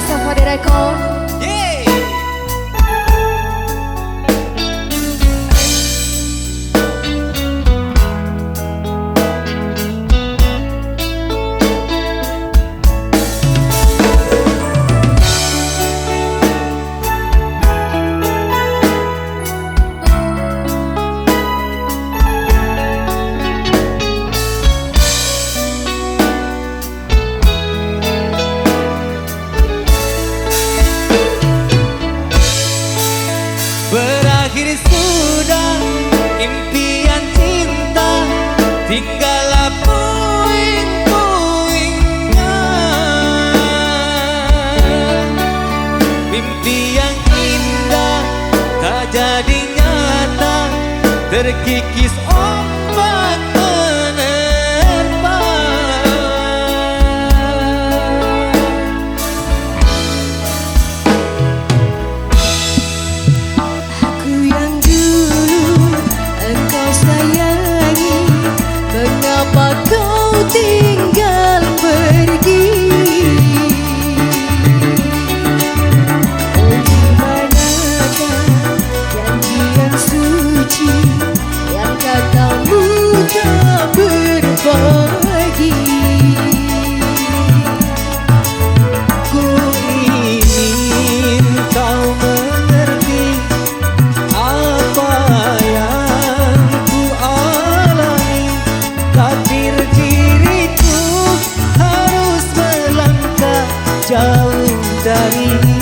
Rasa for the record. Ter que quis Thank you.